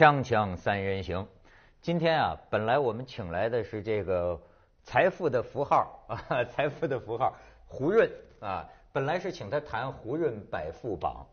锵锵三人行，今天啊，本来我们请来的是这个财富的符号啊，财富的符号胡润啊，本来是请他谈胡润百富榜，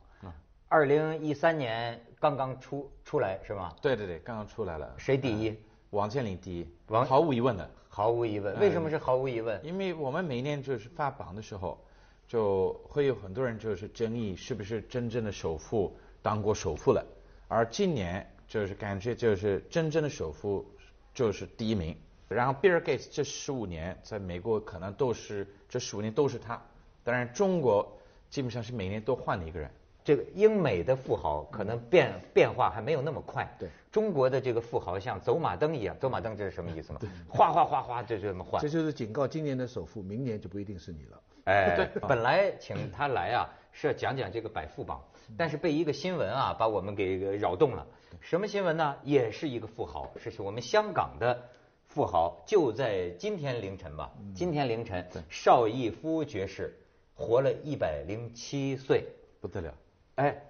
二零一三年刚刚出出来是吗？对对对，刚刚出来了。谁第一？王健林第一，王毫无疑问的，毫无疑问。为什么是毫无疑问？因为我们每年就是发榜的时候，就会有很多人就是争议是不是真正的首富当过首富了，而今年。就是感觉就是真正的首富就是第一名，然后比尔盖茨这十五年在美国可能都是这十五年都是他，当然中国基本上是每年都换了一个人。这个英美的富豪可能变变化还没有那么快。对。中国的这个富豪像走马灯一样，走马灯这是什么意思吗？哗哗哗哗就这么换。这就是警告今年的首富，明年就不一定是你了。哎，对。本来请他来啊是要讲讲这个百富榜，但是被一个新闻啊把我们给扰动了。什么新闻呢？也是一个富豪，是我们香港的富豪，就在今天凌晨吧。今天凌晨，邵逸夫爵士活了一百零七岁，不得了。哎，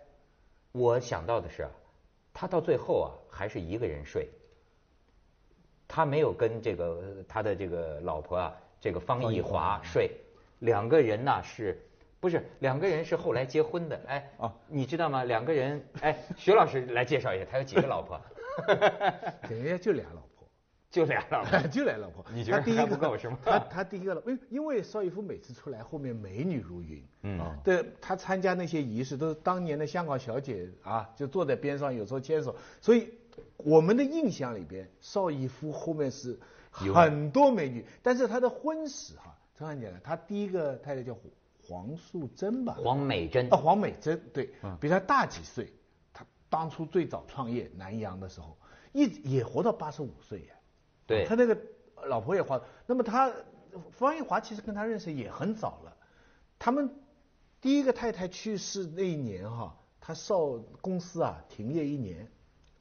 我想到的是啊，他到最后啊还是一个人睡，他没有跟这个他的这个老婆啊，这个方逸华睡，两个人呢是。不是两个人是后来结婚的，哎，哦，你知道吗？两个人，哎，徐老师来介绍一下，他有几个老婆？人家就俩老婆，就俩老婆，就俩老婆。你觉得还不够是吗？他他第一个老，因因为邵逸夫每次出来后面美女如云，嗯，对，他参加那些仪式都是当年的香港小姐啊，就坐在边上有时候牵手，所以我们的印象里边邵逸夫后面是很多美女，但是他的婚史哈，这样讲的，他第一个太太叫胡。黄素贞吧，黄美珍啊，黄美珍对，比他大几岁。他当初最早创业南洋的时候，一也活到八十五岁呀。对，他那个老婆也活。那么他方逸华其实跟他认识也很早了。他们第一个太太去世那一年哈，他少公司啊停业一年，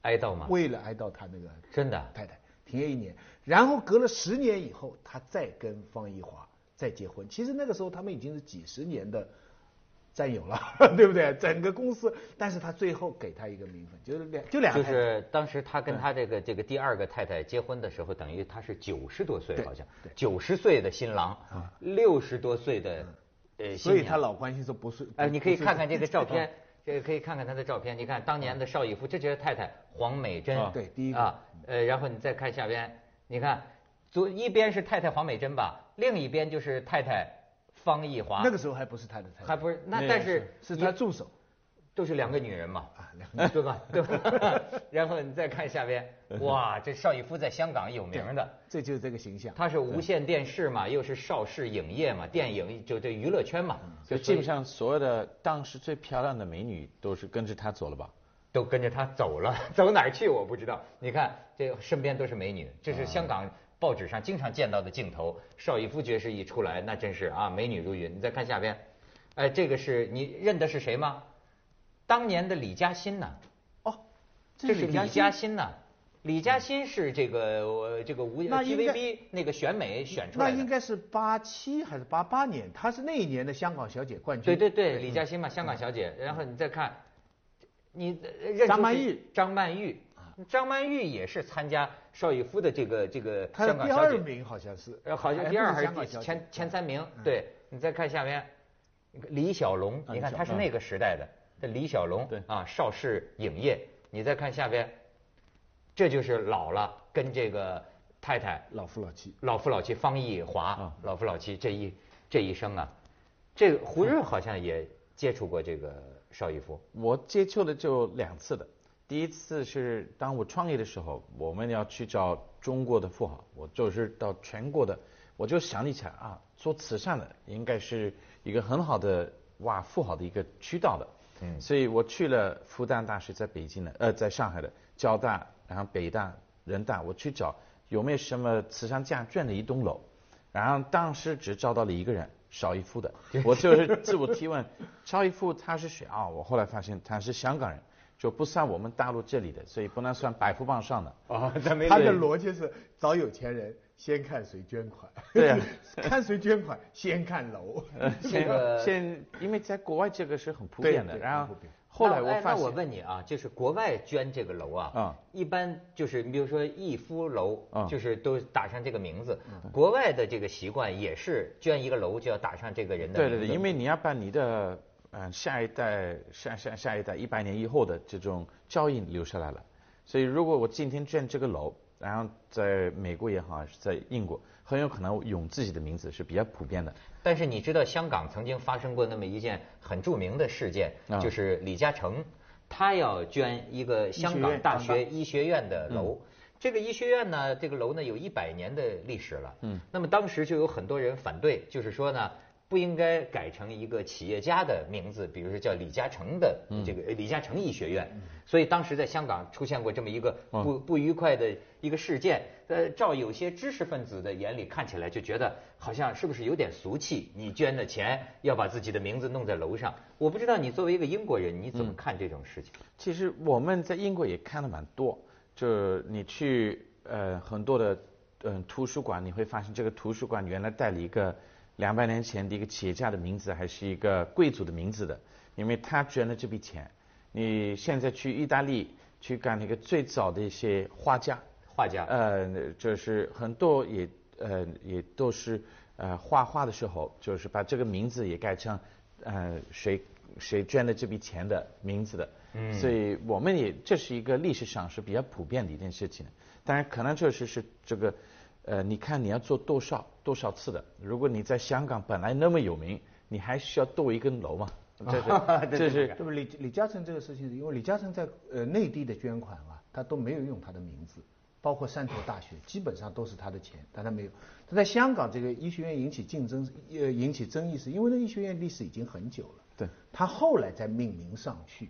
哀悼嘛。为了哀悼他那个真的太太停业一年，然后隔了十年以后，他再跟方逸华。再结婚，其实那个时候他们已经是几十年的战友了，对不对？整个公司，但是他最后给他一个名分，就是两就两。就是当时他跟他这个这个第二个太太结婚的时候，等于他是九十多岁，好像九十岁的新郎，六十多岁的呃。所以他老关心说不是。哎，你可以看看这个照片，这个可以看看他的照片。你看当年的邵逸夫，这就是太太黄美珍，对，第一个啊，呃，然后你再看下边，你看。左一边是太太黄美珍吧，另一边就是太太方逸华。那个时候还不是他的太太，还不是那，但是是他助手，都是两个女人嘛，啊，对吧？对吧？然后你再看下边，哇，这邵逸夫在香港有名的，这就是这个形象。他是无线电视嘛，又是邵氏影业嘛，电影就这娱乐圈嘛，就基本上所有的当时最漂亮的美女都是跟着他走了吧？都跟着他走了，走哪儿去我不知道。你看这身边都是美女，这是香港。报纸上经常见到的镜头，邵逸夫爵士一出来，那真是啊，美女如云。你再看下边，哎，这个是你认得是谁吗？当年的李嘉欣呐？哦，这是李嘉欣呐。李嘉欣是这个这个无 TVB 那个选美选出来的。那应该是八七还是八八年？她是那一年的香港小姐冠军。对对对，李嘉欣嘛，香港小姐。然后你再看，你认张曼玉，张曼玉。张曼玉也是参加邵逸夫的这个这个香港小姐，第二名好像是，呃好像第二还是第前前三名。对，你再看下面，李小龙，你看他是那个时代的，这李小龙，啊，邵氏影业。你再看下边，这就是老了，跟这个太太老夫老妻，老夫老妻方逸华，老夫老妻这一这一生啊，这个胡润好像也接触过这个邵逸夫，我接触的就两次的。第一次是当我创业的时候，我们要去找中国的富豪，我就是到全国的，我就想起来啊，做慈善的应该是一个很好的挖富豪的一个渠道的，嗯，所以我去了复旦大学在北京的，呃，在上海的交大，然后北大、人大，我去找有没有什么慈善家捐的一栋楼，然后当时只找到了一个人，邵逸夫的，我就是自我提问，邵逸夫他是谁啊？我后来发现他是香港人。就不算我们大陆这里的，所以不能算百富榜上的。啊，他的逻辑是找有钱人，先看谁捐款。对啊，看谁捐款，先看楼。这个先，因为在国外这个是很普遍的。然后后来我发现，我问你啊，就是国外捐这个楼啊，啊一般就是你比如说逸夫楼，啊就是都打上这个名字。嗯国外的这个习惯也是捐一个楼就要打上这个人的名字。对对对，因为你要把你的呃下一代、下下下一代一百年以后的这种脚印留下来了。所以如果我今天捐这个楼，然后在美国也好，还是在英国，很有可能用自己的名字是比较普遍的。但是你知道香港曾经发生过那么一件很著名的事件，啊就是李嘉诚他要捐一个香港大学医学院的楼。这个医学院呢，这个楼呢有一百年的历史了。嗯，那么当时就有很多人反对，就是说呢，不应该改成一个企业家的名字，比如说叫李嘉诚的这个呃李嘉诚医学院。所以当时在香港出现过这么一个不不愉快的一个事件。呃，照有些知识分子的眼里看起来，就觉得好像是不是有点俗气？你捐的钱要把自己的名字弄在楼上。我不知道你作为一个英国人，你怎么看这种事情？其实我们在英国也看的蛮多，就是你去呃很多的嗯、呃图书馆，你会发现这个图书馆原来带了一个两百年前的一个企业家的名字，还是一个贵族的名字的，因为他捐了这笔钱。你现在去意大利去干那个最早的一些画家，画家，呃，就是很多也呃也都是呃画画的时候，就是把这个名字也改成呃谁谁捐了这笔钱的名字的。嗯，所以我们也这是一个历史上是比较普遍的一件事情。当然，可能确实是这个呃，你看你要做多少多少次的，如果你在香港本来那么有名，你还需要多一根楼吗？这是这是对不？李李嘉诚这个事情，因为李嘉诚在呃内地的捐款啊，他都没有用他的名字，包括汕头大学，基本上都是他的钱，但他没有。他在香港这个医学院引起竞争，呃引起争议，是因为那医学院历史已经很久了。对。他后来才命名上去。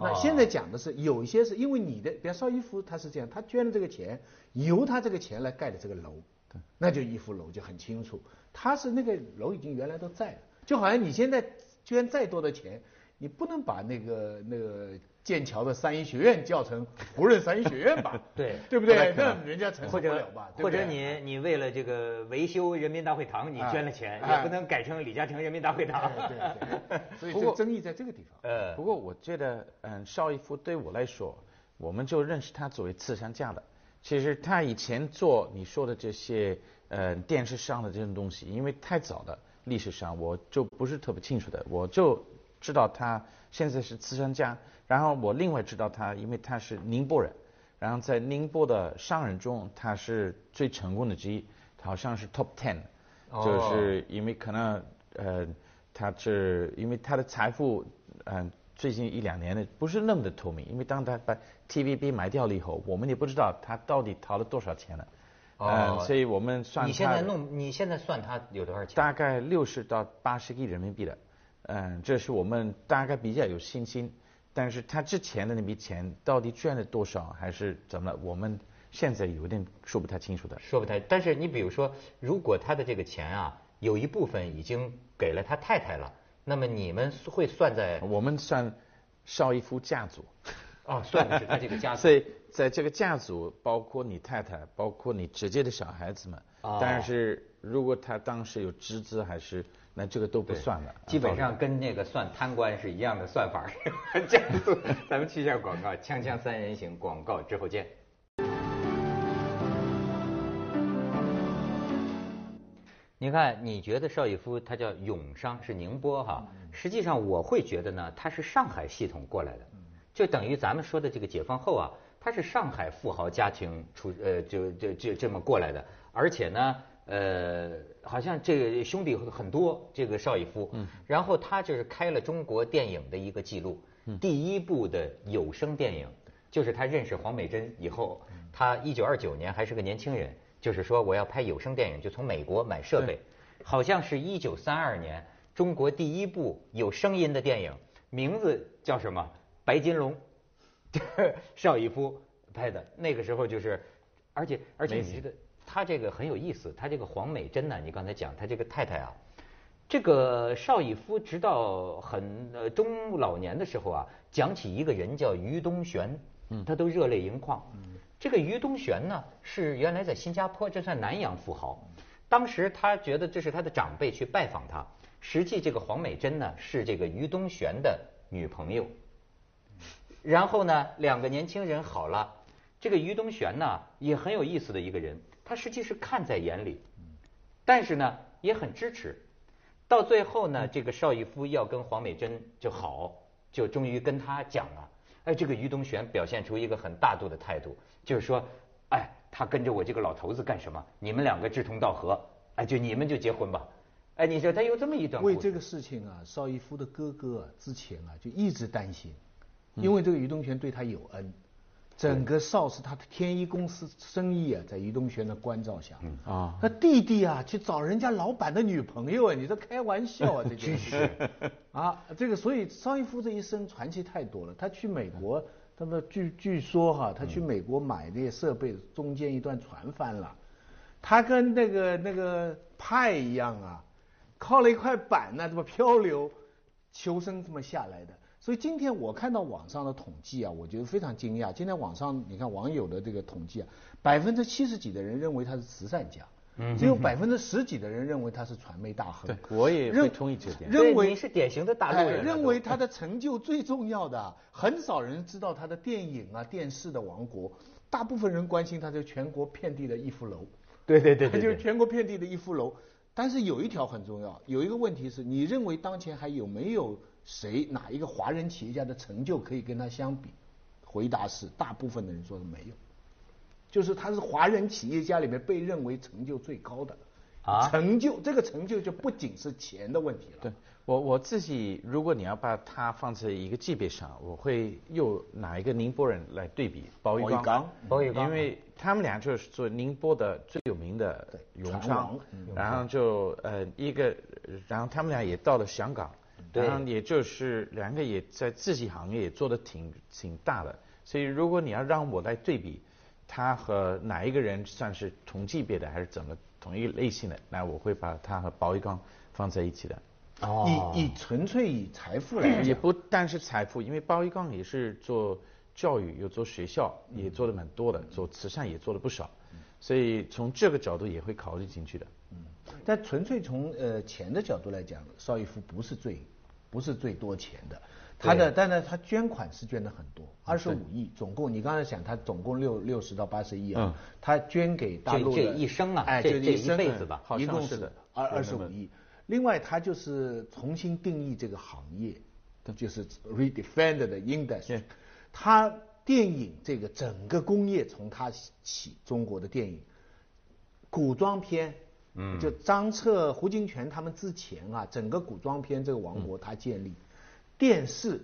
那现在讲的是有一些是因为你的，比方邵逸夫他是这样，他捐了这个钱，由他这个钱来盖的这个楼，对，那就逸夫楼就很清楚，他是那个楼已经原来都在了，就好像你现在捐再多的钱，你不能把那个那个剑桥的三一学院叫成胡润三一学院吧？对对不对？那人家承受或者不了吧？或者你你为了这个维修人民大会堂，你捐了钱，哎也不能改成李嘉诚人民大会堂。对对 对，所以争议在这个地方。呃不过我觉得，嗯，邵逸夫对我来说，我们就认识他作为慈善家的。其实他以前做你说的这些，呃，电视上的这种东西，因为太早的历史上，我就不是特别清楚的。我就知道他现在是慈善家，然后我另外知道他，因为他是宁波人，然后在宁波的商人中，他是最成功的之一，好像是 top ten，哦。就是因为可能呃，他是因为他的财富，嗯、最近一两年的不是那么的透明，因为当他把 TVB 买掉了以后，我们也不知道他到底掏了多少钱了，哦。嗯，所以我们算你现在弄，你现在算他有多少钱？大概六十到八十亿人民币的，嗯，这是我们大概比较有信心。但是他之前的那笔钱到底捐了多少，还是怎么了？我们现在有点说不太清楚的。说不太，但是你比如说，如果他的这个钱啊，有一部分已经给了他太太了，那么你们会算在我们算邵逸夫家族，哦，算的是他这个家族 所。以在这个家族，包括你太太，包括你直接的小孩子们。哦但是如果他当时有侄子，还是那这个都不算了。基本上跟那个算贪官是一样的算法。这样子，咱们去一下广告，锵锵三人行广告之后见。你看，你觉得邵逸夫他叫永商是宁波哈，实际上我会觉得呢，他是上海系统过来的，就等于咱们说的这个解放后啊，他是上海富豪家庭出呃就就就这么过来的，而且呢。呃，好像这个兄弟很多，这个邵逸夫，嗯，然后他就是开了中国电影的一个记录，第一部的有声电影，就是他认识黄美珍以后，他一九二九年还是个年轻人，就是说我要拍有声电影，就从美国买设备，好像是一九三二年中国第一部有声音的电影，名字叫什么？白金龙，邵逸夫拍的，那个时候就是，而且而且你这个他这个很有意思，他这个黄美珍呢，你刚才讲他这个太太啊，这个邵逸夫直到很呃中老年的时候啊，讲起一个人叫于东玄，嗯，他都热泪盈眶。嗯，这个于东玄呢，是原来在新加坡，这算南洋富豪。当时他觉得这是他的长辈去拜访他，实际这个黄美珍呢是这个于东玄的女朋友。然后呢，两个年轻人好了。这个于东玄呢，也很有意思的一个人，他实际是看在眼里，但是呢，也很支持。到最后呢，这个邵逸夫要跟黄美珍就好，就终于跟他讲了。哎，这个于东玄表现出一个很大度的态度，就是说，哎，他跟着我这个老头子干什么？你们两个志同道合，哎，就你们就结婚吧。哎，你说他有这么一段。为这个事情啊，邵逸夫的哥哥，之前啊就一直担心，因为这个于东玄对他有恩。整个邵氏他的天一公司生意啊，在于东玄的关照下，啊，他弟弟啊去找人家老板的女朋友啊，你这开玩笑啊，这件事，啊，这个所以邵逸夫这一生传奇太多了。他去美国，他们据据说哈，他去美国买那些设备，中间一段船翻了，他跟那个那个派一样啊，靠了一块板呢，这么漂流，求生这么下来的。所以今天我看到网上的统计啊，我觉得非常惊讶。今天网上你看网友的这个统计啊，百分之七十几的人认为他是慈善家，只有百分之十几的人认为他是传媒大亨。对，我也认同意这点。认为是典型的大陆人。认为他的成就最重要的，很少人知道他的电影啊、电视的王国。大部分人关心他这全国遍地的一夫楼。对对对，他 就是全国遍地的一夫楼。但是有一条很重要，有一个问题是你认为当前还有没有？谁哪一个华人企业家的成就可以跟他相比？回答是，大部分的人说是没有，就是他是华人企业家里面被认为成就最高的。啊，成就这个成就就不仅是钱的问题了。对，我我自己，如果你要把它放在一个级别上，我会又拿一个宁波人来对比包玉刚，包玉刚，因为他们俩就是做宁波的最有名的永昌，然后就呃一个，然后他们俩也到了香港。然后也就是两个也在自己行业也做的挺挺大的，所以如果你要让我来对比，他和哪一个人算是同级别的还是怎么同一类型的，那我会把他和包玉刚放在一起的。哦。以以纯粹以财富来也不单是财富，因为包玉刚也是做教育又做学校也做的蛮多的，做慈善也做了不少，所以从这个角度也会考虑进去的。嗯。但纯粹从呃钱的角度来讲，邵逸夫不是最。不是最多钱的，他的，但是他捐款是捐的很多，二十五亿，总共你刚才想他总共六六十到八十亿啊，他捐给大陆，这一生啊，哎，这一一辈子吧，一共是二二十五亿。另外，他就是重新定义这个行业，就是 redefend the industry。他电影这个整个工业从他起，中国的电影，古装片。嗯，就张彻、胡金铨他们之前啊，整个古装片这个王国他建立，电视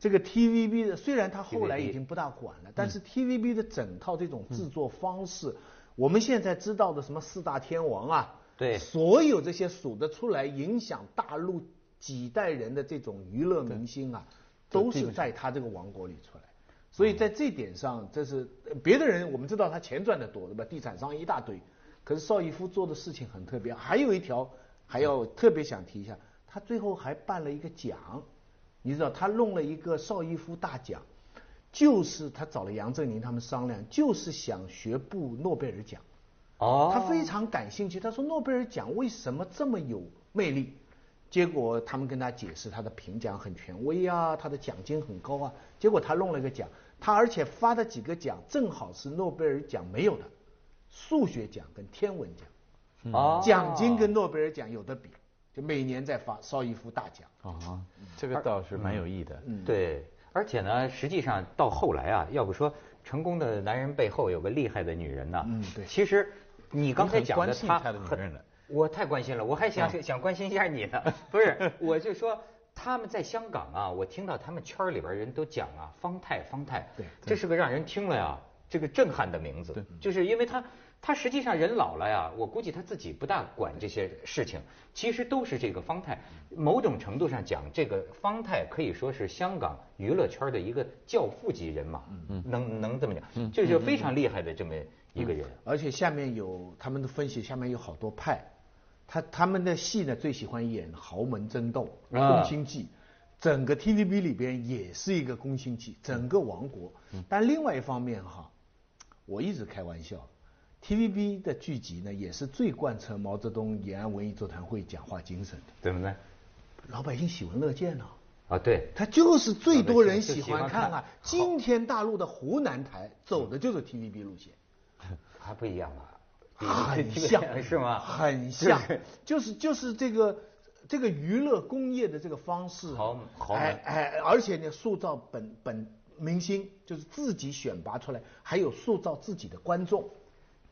这个 TVB 的，虽然他后来已经不大管了，但是 TVB 的整套这种制作方式，我们现在知道的什么四大天王啊，对，所有这些数得出来影响大陆几代人的这种娱乐明星啊，都是在他这个王国里出来，所以在这点上，这是别的人我们知道他钱赚得多对吧？地产商一大堆。可是邵逸夫做的事情很特别，还有一条还要特别想提一下，他最后还办了一个奖，你知道他弄了一个邵逸夫大奖，就是他找了杨振宁他们商量，就是想学部诺贝尔奖。哦。他非常感兴趣，他说诺贝尔奖为什么这么有魅力？结果他们跟他解释，他的评奖很权威啊，他的奖金很高啊。结果他弄了一个奖，他而且发的几个奖正好是诺贝尔奖没有的。数学奖跟天文奖，啊，奖金跟诺贝尔奖有的比，就每年在发邵逸夫大奖。啊，这个倒是蛮有意的。嗯，对，而且呢，实际上到后来啊，要不说成功的男人背后有个厉害的女人呢。嗯，对。其实你刚才讲的他很，我太关心了，我还想想关心一下你呢。不是，我就说他们在香港啊，我听到他们圈里边人都讲啊，方太，方太，对，这是个让人听了呀，这个震撼的名字。对，就是因为他。他实际上人老了呀，我估计他自己不大管这些事情，其实都是这个方太。某种程度上讲，这个方太可以说是香港娱乐圈的一个教父级人马，能能这么讲，就是非常厉害的这么一个人。而且下面有他们的分析，下面有好多派，他他们的戏呢最喜欢演豪门争斗、宫心计，整个 TVB 里边也是一个宫心计，整个王国。但另外一方面哈，我一直开玩笑。TVB 的剧集呢，也是最贯彻毛泽东延安文艺座谈会讲话精神的，怎么呢？老百姓喜闻乐见呢。啊，对，他就是最多人喜欢看啊。今天大陆的湖南台走的就是 TVB 路线。还不一样啊，很像 是吗？很像，就是就是这个这个娱乐工业的这个方式，豪豪门哎哎，而且呢，塑造本本明星，就是自己选拔出来，还有塑造自己的观众。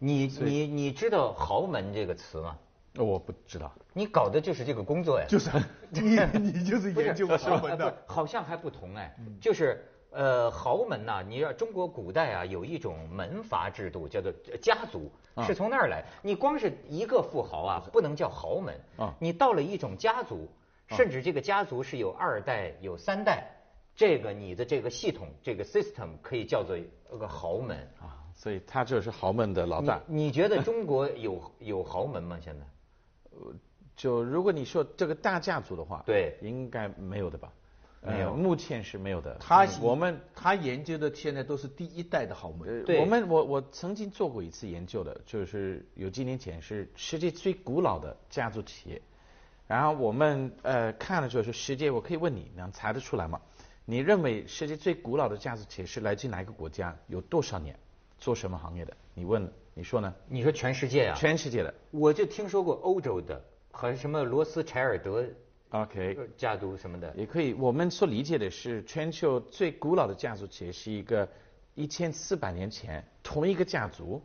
你你你知道豪门这个词吗？我不知道。你搞的就是这个工作呀？就是 你你就是研究豪门的，好像还不同哎，就是呃豪门呐，你要中国古代啊有一种门阀制度，叫做家族，是从那儿来。你光是一个富豪啊，不能叫豪门啊你到了一种家族，甚至这个家族是有二代有三代，这个你的这个系统这个 system 可以叫做个豪门。啊，所以他就是豪门的老大。你你觉得中国有 有豪门吗？现在？就如果你说这个大家族的话，对应该没有的吧？没有呃目前是没有的。他我们他研究的现在都是第一代的豪门。呃对我们我我曾经做过一次研究的，就是有几年前是世界最古老的家族企业，然后我们呃看了就是世界，我可以问你，能猜得出来吗？你认为世界最古老的家族企业是来自哪个国家？有多少年？做什么行业的？你问了，你说呢？你说全世界啊？全世界的。我就听说过欧洲的，和什么罗斯柴尔德 OK，呃家族什么的。也可以。我们所理解的是，全球最古老的家族企业是一个一千四百年前同一个家族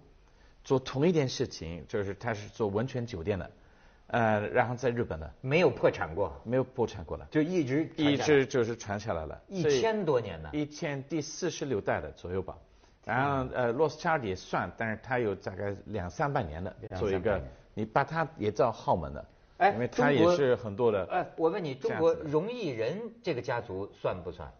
做同一件事情，就是他是做温泉酒店的，呃，然后在日本的没有破产过，没有破产过的，就一直一直就是传下来了，一千多年呢。一千第四十六代的左右吧。然后呃，罗斯柴尔德也算，但是他有大概两三百年的两做一个你把他也叫豪门的，哎因为他也是很多的。哎，我问你，中国荣毅仁这个家族算不算？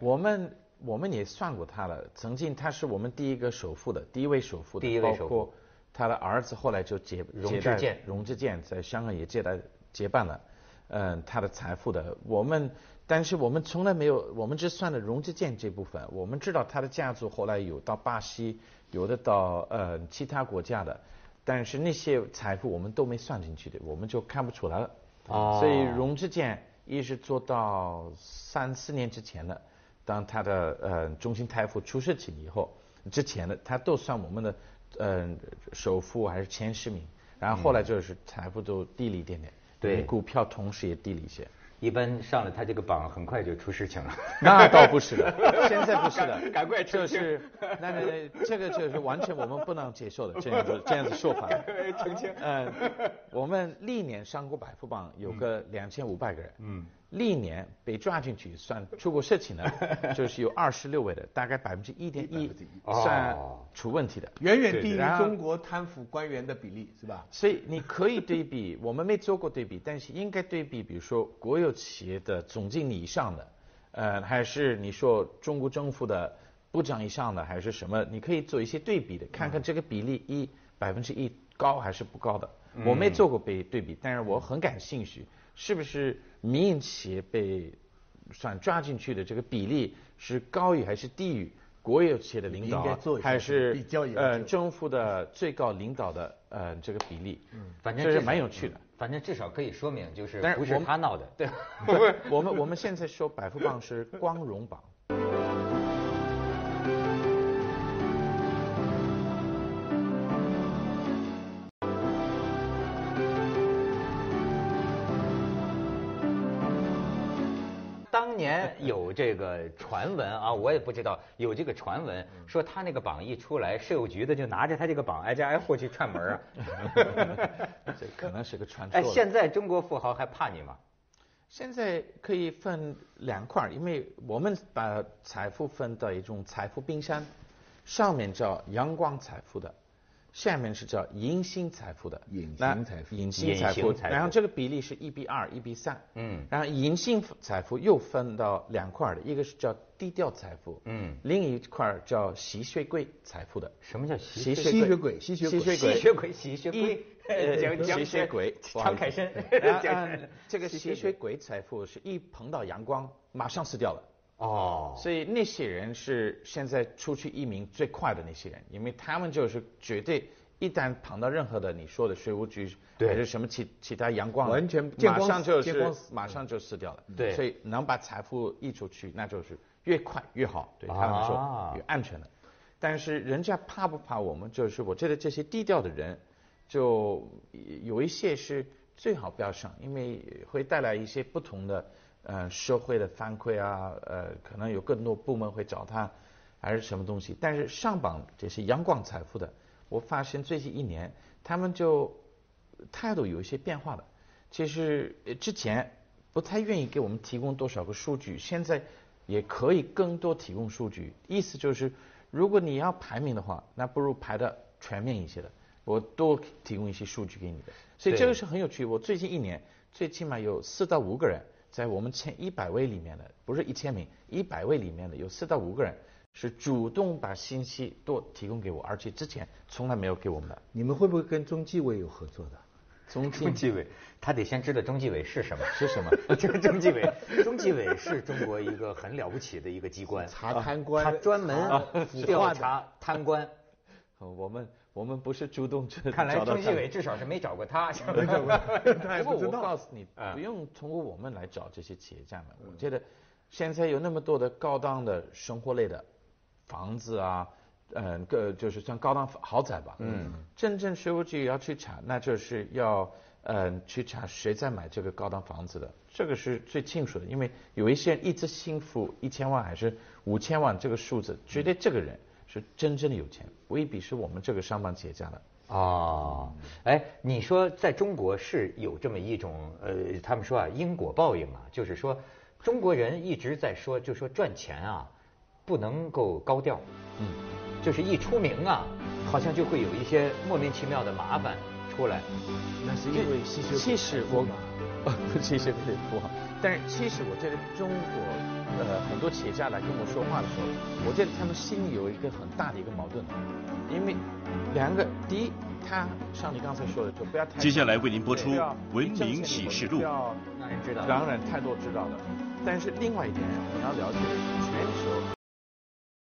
我们我们也算过他了，曾经他是我们第一个首富的，第一位首富的，第一位首富包括他的儿子后来就接接代荣志健荣之健在香港也接代接办了，嗯、他的财富的。我们但是我们从来没有，我们只算了荣之健这部分。我们知道他的家族后来有到巴西，有的到呃其他国家的，但是那些财富我们都没算进去的，我们就看不出来了。哦所以荣之健一直做到三四年之前的，当他的呃中信泰富出事情以后，之前的他都算我们的呃首富还是前十名，然后后来就是财富都低了一点点，对股票同时也低了一些。一般上了他这个榜，很快就出事情了。那倒不是的，现在不是的，赶赶快澄清就是那那那这个就是完全我们不能接受的这样子 这样子说法。澄清。嗯，我们历年上过百富榜有个两千五百个人，嗯，历年被抓进去算出过事情的，就是有二十六位的，大概百分之一点一算哦出问题的。远远低于中国贪腐官员的比例，是吧？所以你可以对比，我们没做过对比，但是应该对比，比如说国有企业的总经理以上的，呃，还是你说中国政府的部长以上的，还是什么？你可以做一些对比的，看看这个比例一百分之一高还是不高的。我没做过比对比，但是我很感兴趣，是不是民营企业被算抓进去的这个比例是高于还是低于国有企业的领导还是比较呃政府的最高领导的呃这个比例？嗯，反正这是蛮有趣的。反正至少可以说明，就是不是他闹的。对，我们我们现在说百富榜是光荣榜。当年有这个传闻啊，我也不知道有这个传闻嗯说他那个榜一出来，税务局的就拿着他这个榜挨家挨户去串门啊。这可能是个传说哎，现在中国富豪还怕你吗？现在可以分两块儿，因为我们把财富分到一种财富冰山，上面叫阳光财富的，下面是叫隐形财富的。隐形那财富。隐形财富，然后这个比例是一比二、一比三。嗯。然后隐形财富又分到两块儿的，一个是叫低调财富，嗯，另一块儿叫吸血鬼财富的。什么叫吸吸吸血鬼，吸血鬼，吸血鬼吸血鬼？吸血鬼吸血鬼不好意思。常凯申啊 讲啊这个吸血鬼财富是一碰到阳光马上死掉了。哦，所以那些人是现在出去移民最快的那些人，因为他们就是绝对一旦碰到任何的你说的税务局还是什么其其他阳光，完全马上就是马上就死掉了。对，所以能把财富溢出去，那就是越快越好，对他们说越安全的。但是人家怕不怕我们？就是我觉得这些低调的人，就有一些是最好不要上，因为会带来一些不同的呃社会的反馈啊，呃，可能有更多部门会找他，还是什么东西。但是上榜这些阳光财富的。我发现最近一年，他们就态度有一些变化了。其实之前不太愿意给我们提供多少个数据，现在也可以更多提供数据。意思就是，如果你要排名的话，那不如排的全面一些的，我多提供一些数据给你的。所以这个是很有趣。我最近一年，最起码有四到五个人在我们前一百位里面的，不是一千名，一百位里面的有四到五个人。是主动把信息都提供给我，而且之前从来没有给我们的。你们会不会跟中纪委有合作的？中中纪委，他得先知道中纪委是什么，是什么？这个中纪委，中纪委是中国一个很了不起的一个机关，查贪官，他专门调查贪官。我们我们不是主动去。看来中纪委至少是没找过他。没找过。不过我告诉你，不用通过我们来找这些企业家们。我觉得现在有那么多的高档的生活类的。房子啊，嗯，个就是像高档豪宅吧。嗯。真正税务局要去查，那就是要嗯去查谁在买这个高档房子的，这个是最清楚的。因为有一些人一直幸福一千万还是五千万这个数字，觉得这个人是真正的有钱，未必是我们这个上班企业家的。哦，哎，你说在中国是有这么一种呃，他们说啊因果报应啊，就是说中国人一直在说，就说赚钱啊。不能够高调，嗯，就是一出名啊，好像就会有一些莫名其妙的麻烦出来。那是因为其实我，其实不是不好，但是其实我觉得中国呃很多企业家来跟我说话的时候，我觉得他们心里有一个很大的一个矛盾，因为两个，第一，他像你刚才说的，就不要太接下来为您播出《文明启示录》，让人知道，当然太多知道的。但是另外一点，你要了解全球。